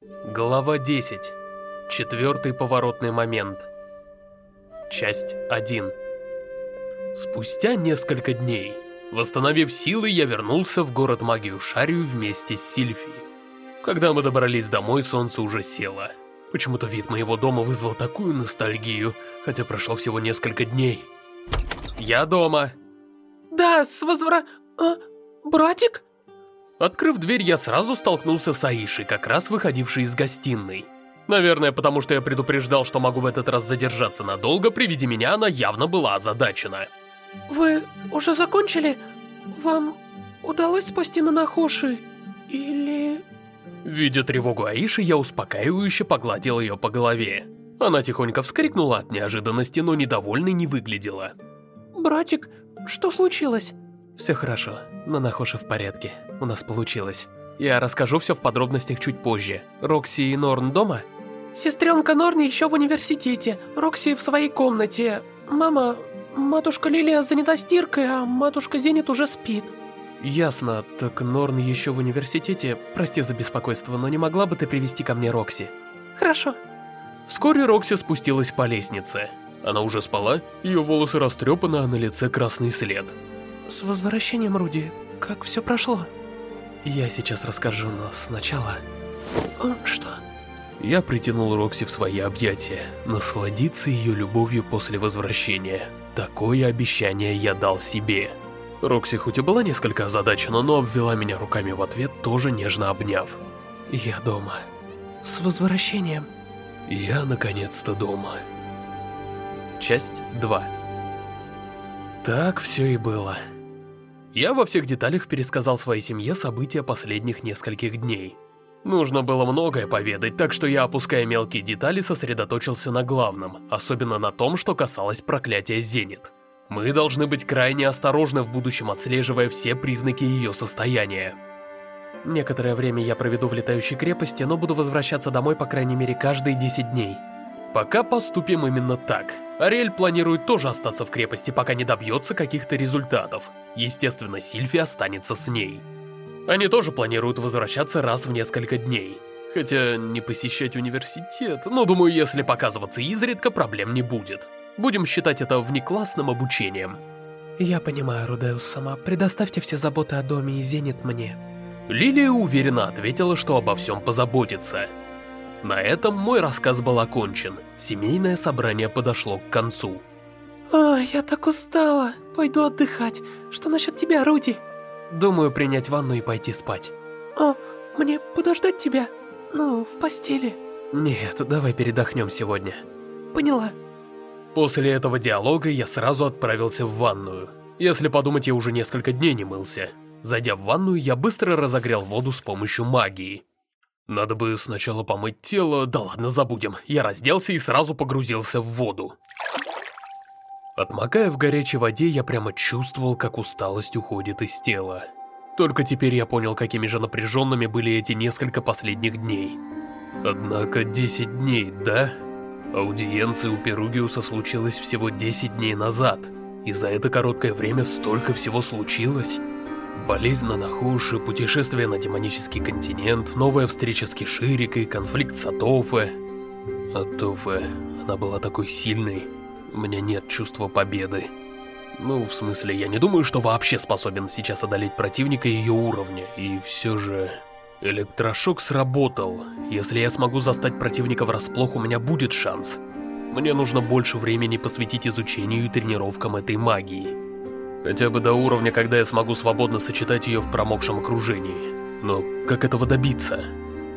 Глава 10. Четвертый поворотный момент. Часть 1. Спустя несколько дней, восстановив силы, я вернулся в город Магию Шарию вместе с Сильфией. Когда мы добрались домой, солнце уже село. Почему-то вид моего дома вызвал такую ностальгию, хотя прошло всего несколько дней. Я дома. Да, с возвра... А, братик? Открыв дверь, я сразу столкнулся с Аишей, как раз выходившей из гостиной. Наверное, потому что я предупреждал, что могу в этот раз задержаться надолго, при виде меня она явно была озадачена. Вы уже закончили? Вам удалось спасти Нанахоши? Или... Видя тревогу Аиши, я успокаивающе погладил ее по голове. Она тихонько вскрикнула от неожиданности, но недовольной не выглядела. Братик, что случилось? Все хорошо, Нанахоши в порядке, у нас получилось. Я расскажу все в подробностях чуть позже. Рокси и Норн дома? Сестренка Норн еще в университете, Рокси в своей комнате. Мама, матушка Лилия занята стиркой, а матушка Зенит уже спит. Ясно, так Норн еще в университете. Прости за беспокойство, но не могла бы ты привести ко мне Рокси? Хорошо. Вскоре Рокси спустилась по лестнице. Она уже спала, ее волосы растрепаны, а на лице красный след. С возвращением, Руди, как все прошло? Я сейчас расскажу, но сначала... Что? Я притянул Рокси в свои объятия, насладиться ее любовью после возвращения. Такое обещание я дал себе. Рокси хоть и была несколько озадачена, но обвела меня руками в ответ, тоже нежно обняв. Я дома. С возвращением. Я наконец-то дома. Часть 2 Так все и было. Я во всех деталях пересказал своей семье события последних нескольких дней. Нужно было многое поведать, так что я, опуская мелкие детали, сосредоточился на главном, особенно на том, что касалось проклятия Зенит. Мы должны быть крайне осторожны в будущем, отслеживая все признаки ее состояния. Некоторое время я проведу в летающей крепости, но буду возвращаться домой по крайней мере каждые 10 дней. Пока поступим именно так. Ариэль планирует тоже остаться в крепости, пока не добьется каких-то результатов. Естественно, Сильфи останется с ней. Они тоже планируют возвращаться раз в несколько дней. Хотя не посещать университет, но думаю, если показываться изредка, проблем не будет. Будем считать это внеклассным обучением. Я понимаю, Рудеус сама. Предоставьте все заботы о доме и Зенит мне. Лилия уверенно ответила, что обо всем позаботится. На этом мой рассказ был окончен. Семейное собрание подошло к концу. Ой, я так устала. Пойду отдыхать. Что насчет тебя, Руди? Думаю, принять ванну и пойти спать. О, мне подождать тебя? Ну, в постели. Нет, давай передохнем сегодня. Поняла. После этого диалога я сразу отправился в ванную. Если подумать, я уже несколько дней не мылся. Зайдя в ванную, я быстро разогрел воду с помощью магии. Надо бы сначала помыть тело, да ладно, забудем. Я разделся и сразу погрузился в воду. Отмокая в горячей воде, я прямо чувствовал, как усталость уходит из тела. Только теперь я понял, какими же напряженными были эти несколько последних дней. Однако 10 дней, да? Аудиенция у Перугиуса случилась всего 10 дней назад, и за это короткое время столько всего случилось. Болезнь на Нахуши, путешествие на демонический континент, новая встреча с Киширикой, конфликт с Атофе. Атофе, она была такой сильной. У меня нет чувства победы. Ну, в смысле, я не думаю, что вообще способен сейчас одолеть противника ее уровня, и все же... Электрошок сработал. Если я смогу застать противника врасплох, у меня будет шанс. Мне нужно больше времени посвятить изучению и тренировкам этой магии. Хотя бы до уровня, когда я смогу свободно сочетать ее в промокшем окружении. Но как этого добиться?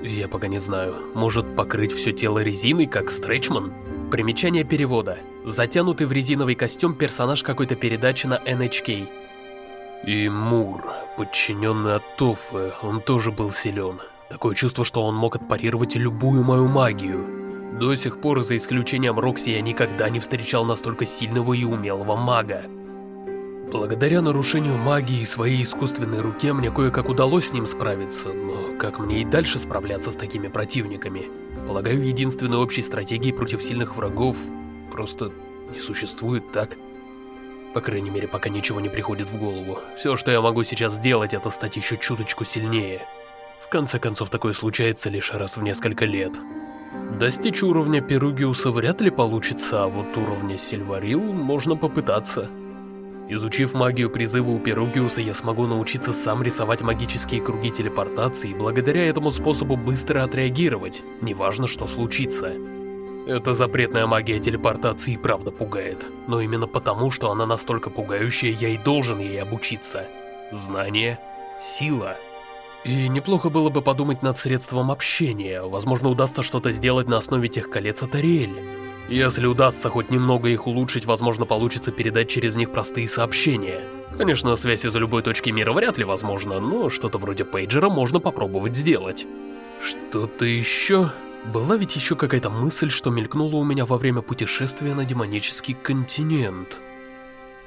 Я пока не знаю. Может покрыть все тело резиной, как Стретчман? Примечание перевода. Затянутый в резиновый костюм персонаж какой-то передачи на NHK. И Мур, подчиненный от Тофы, он тоже был силен. Такое чувство, что он мог отпарировать любую мою магию. До сих пор, за исключением Рокси, я никогда не встречал настолько сильного и умелого мага. Благодаря нарушению магии и своей искусственной руке мне кое-как удалось с ним справиться, но как мне и дальше справляться с такими противниками? Полагаю, единственной общей стратегии против сильных врагов просто не существует, так? По крайней мере, пока ничего не приходит в голову. Все, что я могу сейчас сделать, это стать еще чуточку сильнее. В конце концов, такое случается лишь раз в несколько лет. Достичь уровня Перугиуса вряд ли получится, а вот уровня Сильварил можно попытаться. Изучив магию призыва у Перугиуса, я смогу научиться сам рисовать магические круги телепортации благодаря этому способу быстро отреагировать, неважно, что случится. Эта запретная магия телепортации правда пугает, но именно потому, что она настолько пугающая, я и должен ей обучиться. Знание — сила. И неплохо было бы подумать над средством общения, возможно удастся что-то сделать на основе тех колец от Ариэль. Если удастся хоть немного их улучшить, возможно, получится передать через них простые сообщения. Конечно, связь из любой точки мира вряд ли возможно, но что-то вроде пейджера можно попробовать сделать. Что-то еще... Была ведь еще какая-то мысль, что мелькнула у меня во время путешествия на демонический континент.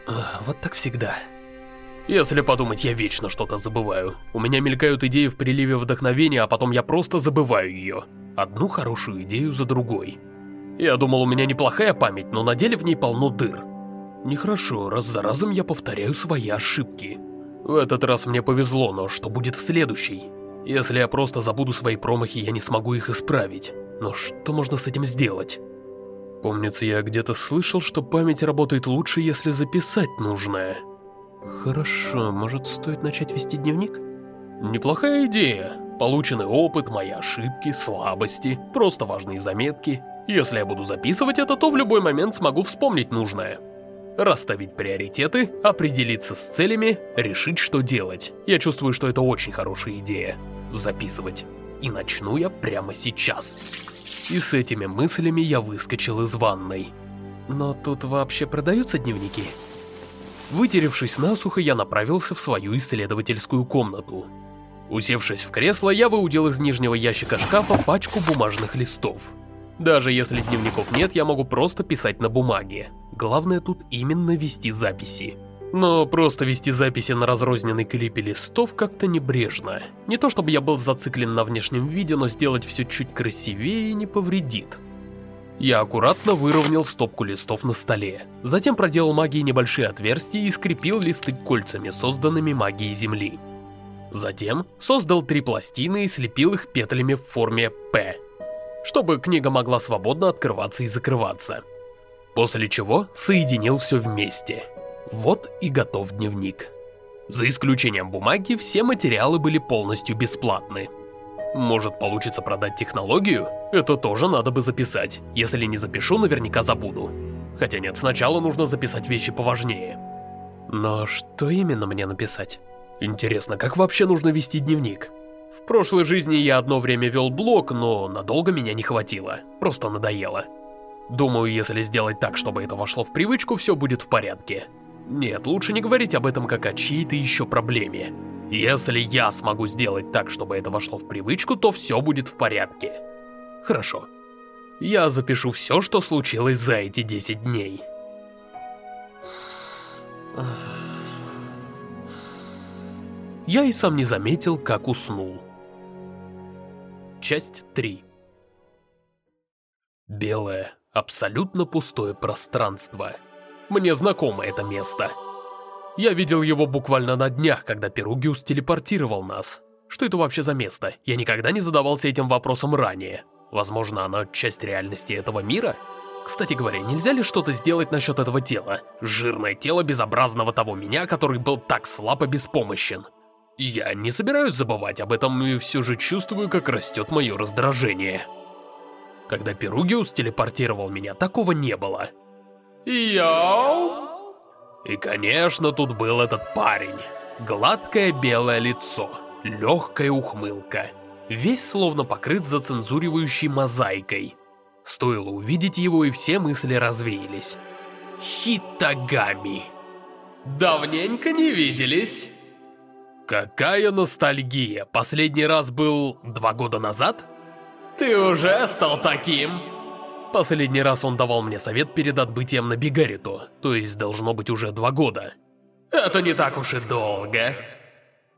А, вот так всегда. Если подумать, я вечно что-то забываю. У меня мелькают идеи в приливе вдохновения, а потом я просто забываю ее. Одну хорошую идею за другой. Я думал, у меня неплохая память, но на деле в ней полно дыр. Нехорошо, раз за разом я повторяю свои ошибки. В этот раз мне повезло, но что будет в следующий? Если я просто забуду свои промахи, я не смогу их исправить. Но что можно с этим сделать? Помнится, я где-то слышал, что память работает лучше, если записать нужное. Хорошо, может стоит начать вести дневник? Неплохая идея. Полученный опыт, мои ошибки, слабости, просто важные заметки – если я буду записывать это, то в любой момент смогу вспомнить нужное. Расставить приоритеты, определиться с целями, решить, что делать. Я чувствую, что это очень хорошая идея. Записывать. И начну я прямо сейчас. И с этими мыслями я выскочил из ванной. Но тут вообще продаются дневники? Вытеревшись насухо, я направился в свою исследовательскую комнату. Усевшись в кресло, я выудил из нижнего ящика шкафа пачку бумажных листов. Даже если дневников нет, я могу просто писать на бумаге. Главное тут именно вести записи. Но просто вести записи на разрозненной клипе листов как-то небрежно. Не то чтобы я был зациклен на внешнем виде, но сделать все чуть красивее не повредит. Я аккуратно выровнял стопку листов на столе. Затем проделал магией небольшие отверстия и скрепил листы кольцами, созданными магией Земли. Затем создал три пластины и слепил их петлями в форме «П», чтобы книга могла свободно открываться и закрываться. После чего соединил все вместе. Вот и готов дневник. За исключением бумаги, все материалы были полностью бесплатны. Может получится продать технологию? Это тоже надо бы записать. Если не запишу, наверняка забуду. Хотя нет, сначала нужно записать вещи поважнее. Но что именно мне написать? Интересно, как вообще нужно вести дневник? В прошлой жизни я одно время вел блог, но надолго меня не хватило. Просто надоело. Думаю, если сделать так, чтобы это вошло в привычку, все будет в порядке. Нет, лучше не говорить об этом как о чьей-то еще проблеме. Если я смогу сделать так, чтобы это вошло в привычку, то все будет в порядке. Хорошо. Я запишу все, что случилось за эти 10 дней. Я и сам не заметил, как уснул. Часть 3 Белое, абсолютно пустое пространство. Мне знакомо это место. Я видел его буквально на днях, когда Перугиус телепортировал нас. Что это вообще за место? Я никогда не задавался этим вопросом ранее. Возможно, оно часть реальности этого мира? Кстати говоря, нельзя ли что-то сделать насчет этого тела? Жирное тело безобразного того меня, который был так слаб и беспомощен. Я не собираюсь забывать об этом и все же чувствую, как растет мое раздражение. Когда Перугиус телепортировал меня, такого не было. Йоу! И конечно, тут был этот парень. Гладкое белое лицо, легкая ухмылка. Весь словно покрыт зацензуривающей мозаикой. Стоило увидеть его, и все мысли развеялись. Хитагами. Давненько не виделись. Какая ностальгия! Последний раз был два года назад? Ты уже стал таким! Последний раз он давал мне совет перед отбытием на Бигариту, то есть должно быть уже два года. Это не так уж и долго.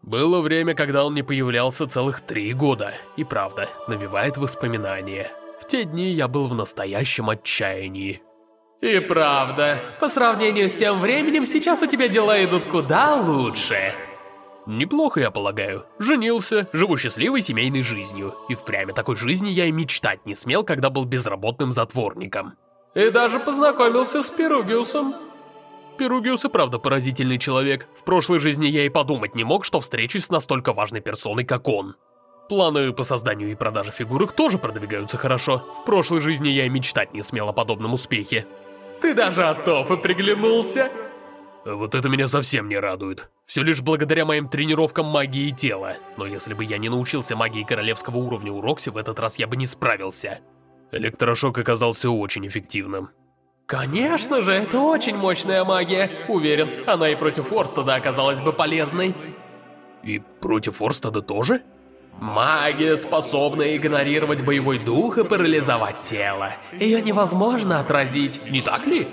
Было время, когда он не появлялся целых три года, и правда, навевает воспоминания. В те дни я был в настоящем отчаянии. И правда, по сравнению с тем временем, сейчас у тебя дела идут куда лучше. Неплохо, я полагаю. Женился, живу счастливой семейной жизнью. И впрямь такой жизни я и мечтать не смел, когда был безработным затворником. И даже познакомился с Перугиусом. Перугиус и правда поразительный человек. В прошлой жизни я и подумать не мог, что встречусь с настолько важной персоной, как он. Планы по созданию и продаже фигурок тоже продвигаются хорошо. В прошлой жизни я и мечтать не смел о подобном успехе. Ты даже от Тофы приглянулся. Вот это меня совсем не радует. Все лишь благодаря моим тренировкам магии тела. Но если бы я не научился магии королевского уровня у Рокси, в этот раз я бы не справился. Электрошок оказался очень эффективным. Конечно же, это очень мощная магия. Уверен, она и против Орстада оказалась бы полезной. И против Орстада тоже? Магия способна игнорировать боевой дух и парализовать тело. Ее невозможно отразить, не так ли?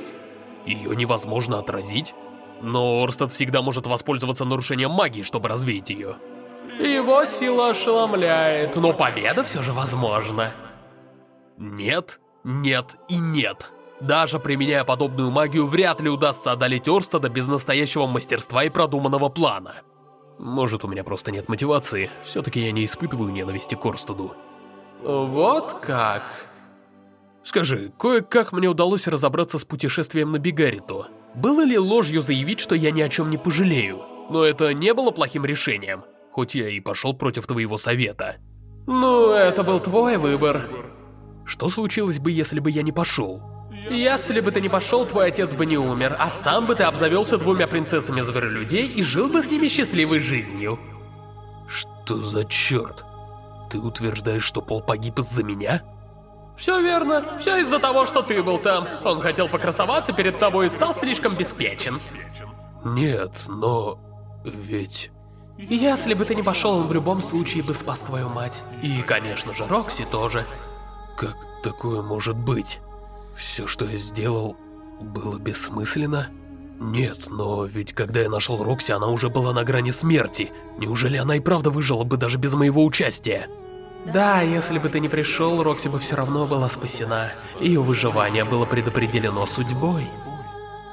Ее невозможно отразить? Но Орстад всегда может воспользоваться нарушением магии, чтобы развеять ее. Его сила ошеломляет, но победа все же возможна. Нет, нет и нет. Даже применяя подобную магию, вряд ли удастся одолеть Орстада без настоящего мастерства и продуманного плана. Может, у меня просто нет мотивации. Все-таки я не испытываю ненависти к Орстаду. Вот как? Скажи, кое-как мне удалось разобраться с путешествием на Бигариту. Было ли ложью заявить, что я ни о чем не пожалею? Но это не было плохим решением, хоть я и пошел против твоего совета. Ну, это был твой выбор. Что случилось бы, если бы я не пошел? Если бы ты не пошел, твой отец бы не умер, а сам бы ты обзавелся двумя принцессами зверолюдей и жил бы с ними счастливой жизнью. Что за черт? Ты утверждаешь, что Пол погиб из-за меня? Все верно. Все из-за того, что ты был там. Он хотел покрасоваться перед тобой и стал слишком беспечен. Нет, но... ведь... Если бы ты не пошел, он в любом случае бы спас твою мать. И, конечно же, Рокси тоже. Как такое может быть? Все, что я сделал, было бессмысленно? Нет, но ведь когда я нашел Рокси, она уже была на грани смерти. Неужели она и правда выжила бы даже без моего участия? Да, если бы ты не пришел, Рокси бы все равно была спасена. Ее выживание было предопределено судьбой.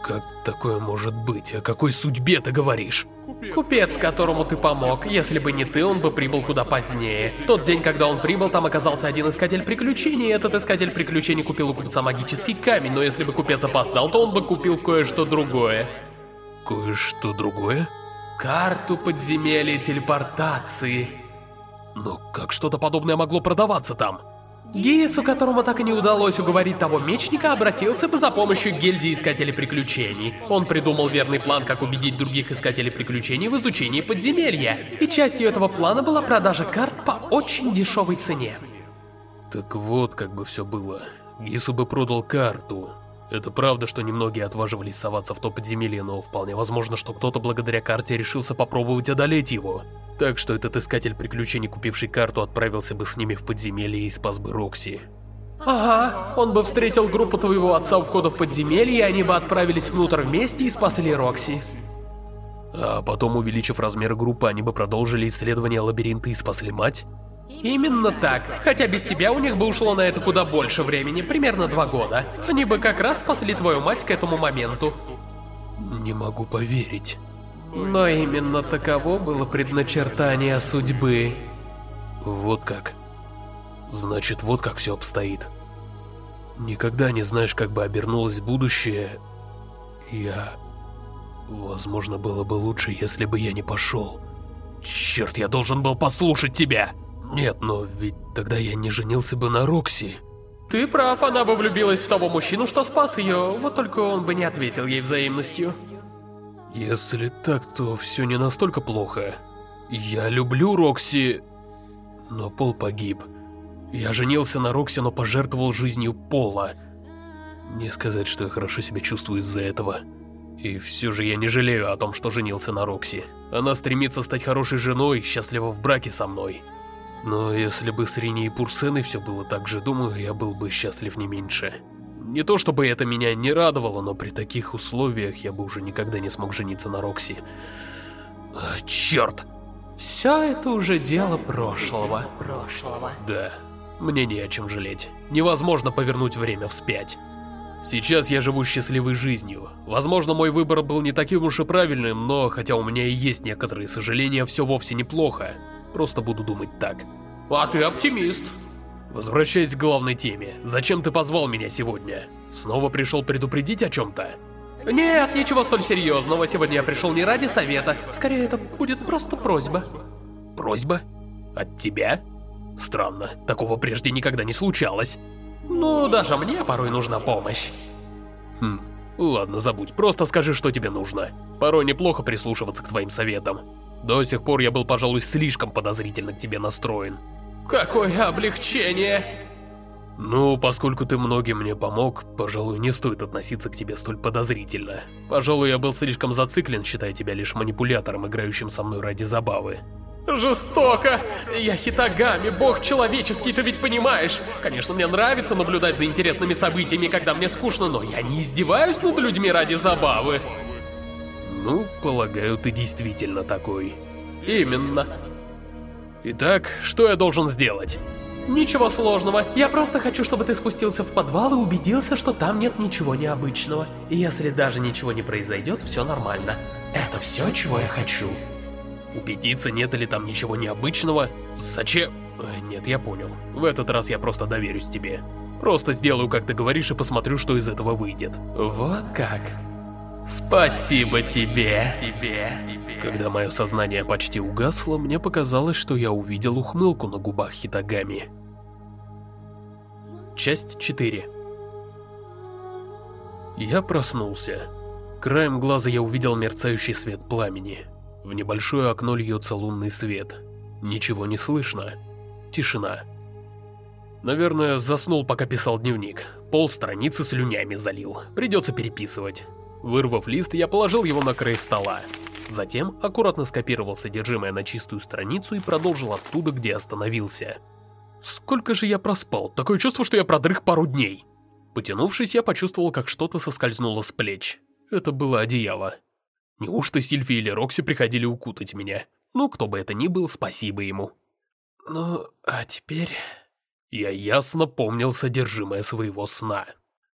Как такое может быть? О какой судьбе ты говоришь? Купец, которому ты помог. Если бы не ты, он бы прибыл куда позднее. В тот день, когда он прибыл, там оказался один искатель приключений, и этот искатель приключений купил у купца магический камень, но если бы купец опоздал, то он бы купил кое-что другое. Кое-что другое? Карту подземелья телепортации. Но как что-то подобное могло продаваться там? Гиесу, которому так и не удалось уговорить того мечника, обратился бы за помощью гильдии Искателей Приключений. Он придумал верный план, как убедить других Искателей Приключений в изучении подземелья. И частью этого плана была продажа карт по очень дешевой цене. Так вот, как бы все было. Гису бы продал карту. Это правда, что немногие отваживались соваться в то подземелье, но вполне возможно, что кто-то благодаря карте решился попробовать одолеть его. Так что этот искатель приключений, купивший карту, отправился бы с ними в подземелье и спас бы Рокси. Ага, он бы встретил группу твоего отца у входа в подземелье, и они бы отправились внутрь вместе и спасли Рокси. А потом, увеличив размер группы, они бы продолжили исследование лабиринта и спасли мать? Именно так. Хотя без тебя у них бы ушло на это куда больше времени, примерно два года. Они бы как раз спасли твою мать к этому моменту. Не могу поверить. Но именно таково было предначертание судьбы. Вот как. Значит, вот как все обстоит. Никогда не знаешь, как бы обернулось будущее. Я... Возможно, было бы лучше, если бы я не пошел. Черт, я должен был послушать тебя! Нет, но ведь тогда я не женился бы на Рокси. Ты прав, она бы влюбилась в того мужчину, что спас ее, вот только он бы не ответил ей взаимностью. Если так, то все не настолько плохо. Я люблю Рокси, но Пол погиб. Я женился на Рокси, но пожертвовал жизнью Пола. Не сказать, что я хорошо себя чувствую из-за этого. И все же я не жалею о том, что женился на Рокси. Она стремится стать хорошей женой, счастлива в браке со мной. Но если бы с Рини и Пурсеной все было так же, думаю, я был бы счастлив не меньше. Не то чтобы это меня не радовало, но при таких условиях я бы уже никогда не смог жениться на Рокси. А, черт! Все это уже дело прошлого. Прошлого. Да, мне не о чем жалеть. Невозможно повернуть время вспять. Сейчас я живу счастливой жизнью. Возможно, мой выбор был не таким уж и правильным, но хотя у меня и есть некоторые сожаления, все вовсе неплохо. Просто буду думать так. А ты оптимист. Возвращаясь к главной теме, зачем ты позвал меня сегодня? Снова пришел предупредить о чем-то? Нет, ничего столь серьезного. Сегодня я пришел не ради совета. Скорее, это будет просто просьба. Просьба? От тебя? Странно, такого прежде никогда не случалось. Ну, даже мне порой нужна помощь. Хм, ладно, забудь, просто скажи, что тебе нужно. Порой неплохо прислушиваться к твоим советам. До сих пор я был, пожалуй, слишком подозрительно к тебе настроен. Какое облегчение! Ну, поскольку ты многим мне помог, пожалуй, не стоит относиться к тебе столь подозрительно. Пожалуй, я был слишком зациклен, считая тебя лишь манипулятором, играющим со мной ради забавы. Жестоко! Я Хитагами, бог человеческий, ты ведь понимаешь. Конечно, мне нравится наблюдать за интересными событиями, когда мне скучно, но я не издеваюсь над людьми ради забавы. Ну, полагаю, ты действительно такой. Именно. Итак, что я должен сделать? Ничего сложного. Я просто хочу, чтобы ты спустился в подвал и убедился, что там нет ничего необычного. И если даже ничего не произойдет, все нормально. Это все, чего я хочу. Убедиться, нет ли там ничего необычного? Зачем? Э, нет, я понял. В этот раз я просто доверюсь тебе. Просто сделаю, как ты говоришь, и посмотрю, что из этого выйдет. Вот как. Спасибо тебе. тебе. Когда мое сознание почти угасло, мне показалось, что я увидел ухмылку на губах Хитагами. Часть 4 Я проснулся. Краем глаза я увидел мерцающий свет пламени. В небольшое окно льется лунный свет. Ничего не слышно. Тишина. Наверное, заснул, пока писал дневник. Пол страницы слюнями залил. Придется переписывать. Вырвав лист, я положил его на край стола. Затем аккуратно скопировал содержимое на чистую страницу и продолжил оттуда, где остановился. Сколько же я проспал? Такое чувство, что я продрых пару дней. Потянувшись, я почувствовал, как что-то соскользнуло с плеч. Это было одеяло. Неужто Сильфи или Рокси приходили укутать меня? Ну, кто бы это ни был, спасибо ему. Ну, а теперь... Я ясно помнил содержимое своего сна.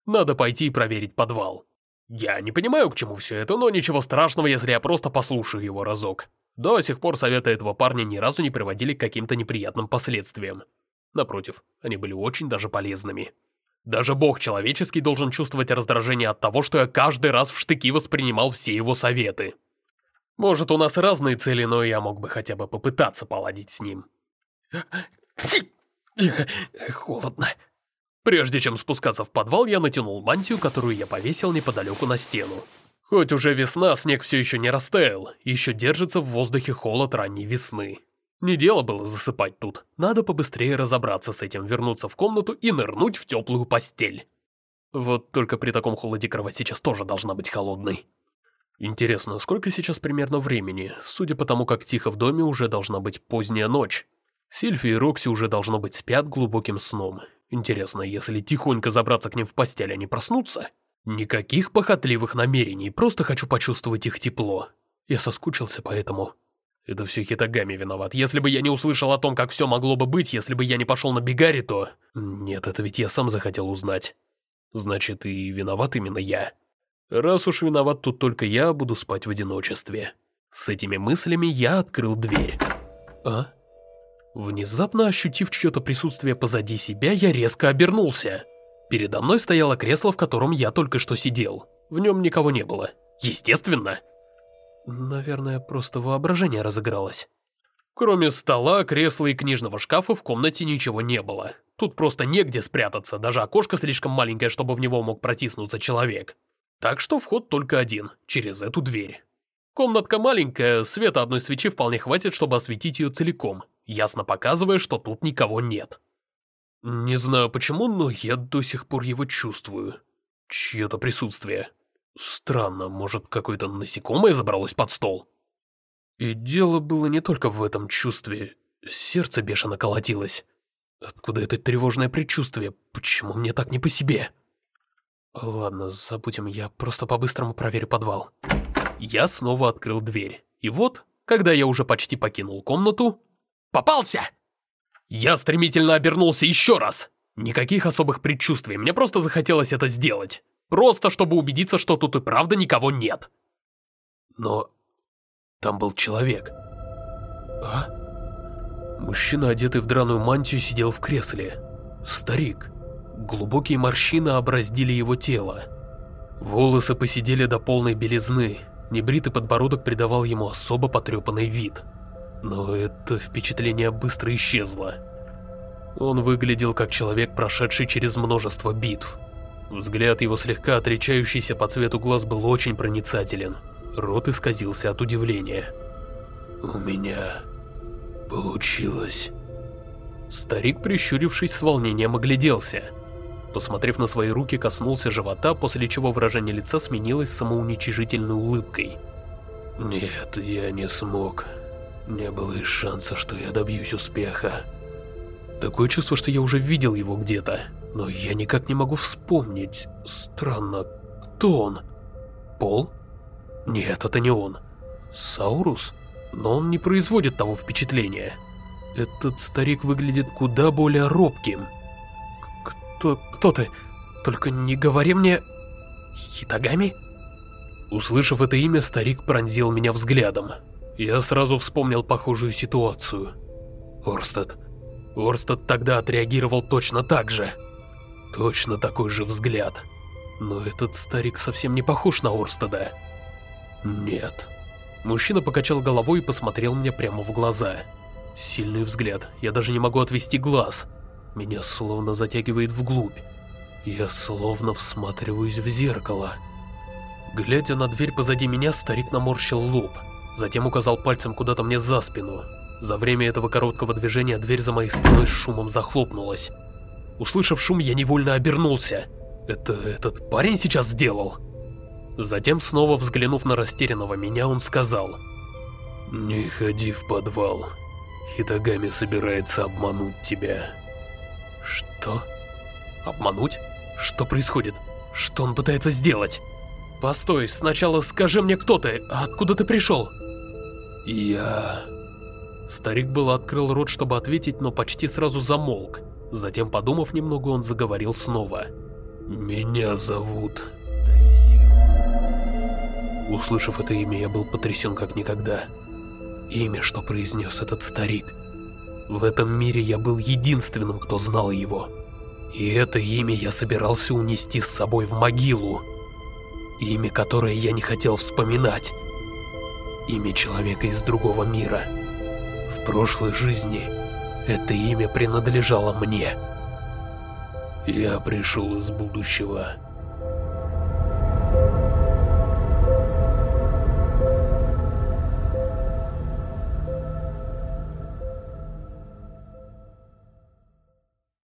Надо пойти и проверить подвал. Я не понимаю, к чему все это, но ничего страшного, если я просто послушаю его разок. До сих пор советы этого парня ни разу не приводили к каким-то неприятным последствиям. Напротив, они были очень даже полезными. Даже бог человеческий должен чувствовать раздражение от того, что я каждый раз в штыки воспринимал все его советы. Может, у нас разные цели, но я мог бы хотя бы попытаться поладить с ним. Холодно. Прежде чем спускаться в подвал, я натянул мантию, которую я повесил неподалеку на стену. Хоть уже весна, снег все еще не растаял, еще держится в воздухе холод ранней весны. Не дело было засыпать тут. Надо побыстрее разобраться с этим, вернуться в комнату и нырнуть в теплую постель. Вот только при таком холоде кровать сейчас тоже должна быть холодной. Интересно, сколько сейчас примерно времени? Судя по тому, как тихо в доме, уже должна быть поздняя ночь. Сильфи и Рокси уже должно быть спят глубоким сном. Интересно, если тихонько забраться к ним в постель, они проснутся? Никаких похотливых намерений, просто хочу почувствовать их тепло. Я соскучился поэтому. Это все Хитагами виноват. Если бы я не услышал о том, как все могло бы быть, если бы я не пошел на Бигари, то... Нет, это ведь я сам захотел узнать. Значит, и виноват именно я. Раз уж виноват тут только я, буду спать в одиночестве. С этими мыслями я открыл дверь. А? Внезапно ощутив чье-то присутствие позади себя, я резко обернулся. Передо мной стояло кресло, в котором я только что сидел. В нем никого не было. Естественно. Наверное, просто воображение разыгралось. Кроме стола, кресла и книжного шкафа в комнате ничего не было. Тут просто негде спрятаться, даже окошко слишком маленькое, чтобы в него мог протиснуться человек. Так что вход только один, через эту дверь. Комнатка маленькая, света одной свечи вполне хватит, чтобы осветить ее целиком, ясно показывая, что тут никого нет. Не знаю почему, но я до сих пор его чувствую. Чье-то присутствие. Странно, может, какое-то насекомое забралось под стол? И дело было не только в этом чувстве. Сердце бешено колотилось. Откуда это тревожное предчувствие? Почему мне так не по себе? Ладно, забудем, я просто по-быстрому проверю подвал. Я снова открыл дверь. И вот, когда я уже почти покинул комнату... Попался! Я стремительно обернулся еще раз. Никаких особых предчувствий, мне просто захотелось это сделать. Просто чтобы убедиться, что тут и правда никого нет. Но там был человек. А? Мужчина, одетый в драную мантию, сидел в кресле. Старик. Глубокие морщины образдили его тело. Волосы посидели до полной белизны. Небритый подбородок придавал ему особо потрепанный вид. Но это впечатление быстро исчезло. Он выглядел как человек, прошедший через множество битв. Взгляд его слегка отличающийся по цвету глаз был очень проницателен. Рот исказился от удивления. «У меня получилось». Старик, прищурившись с волнением, огляделся. Посмотрев на свои руки, коснулся живота, после чего выражение лица сменилось самоуничижительной улыбкой. «Нет, я не смог. Не было и шанса, что я добьюсь успеха». Такое чувство, что я уже видел его где-то, но я никак не могу вспомнить. Странно, кто он? Пол? Нет, это не он. Саурус? Но он не производит того впечатления. Этот старик выглядит куда более робким. Кто, кто ты? Только не говори мне... Хитагами? Услышав это имя, старик пронзил меня взглядом. Я сразу вспомнил похожую ситуацию. Орстед. Орстед тогда отреагировал точно так же. Точно такой же взгляд. Но этот старик совсем не похож на Орстеда. Нет. Мужчина покачал головой и посмотрел мне прямо в глаза. Сильный взгляд, я даже не могу отвести глаз. Меня словно затягивает вглубь. Я словно всматриваюсь в зеркало. Глядя на дверь позади меня, старик наморщил лоб. Затем указал пальцем куда-то мне за спину. За время этого короткого движения дверь за моей спиной с шумом захлопнулась. Услышав шум, я невольно обернулся. Это этот парень сейчас сделал? Затем, снова взглянув на растерянного меня, он сказал. «Не ходи в подвал. Хитагами собирается обмануть тебя». «Что? Обмануть? Что происходит? Что он пытается сделать?» «Постой, сначала скажи мне, кто ты, откуда ты пришел?» «Я...» Старик было открыл рот, чтобы ответить, но почти сразу замолк. Затем, подумав немного, он заговорил снова. «Меня зовут Услышав это имя, я был потрясен как никогда. Имя, что произнес этот старик. В этом мире я был единственным, кто знал его. И это имя я собирался унести с собой в могилу. Имя, которое я не хотел вспоминать. Имя человека из другого мира. В прошлой жизни это имя принадлежало мне. Я пришел из будущего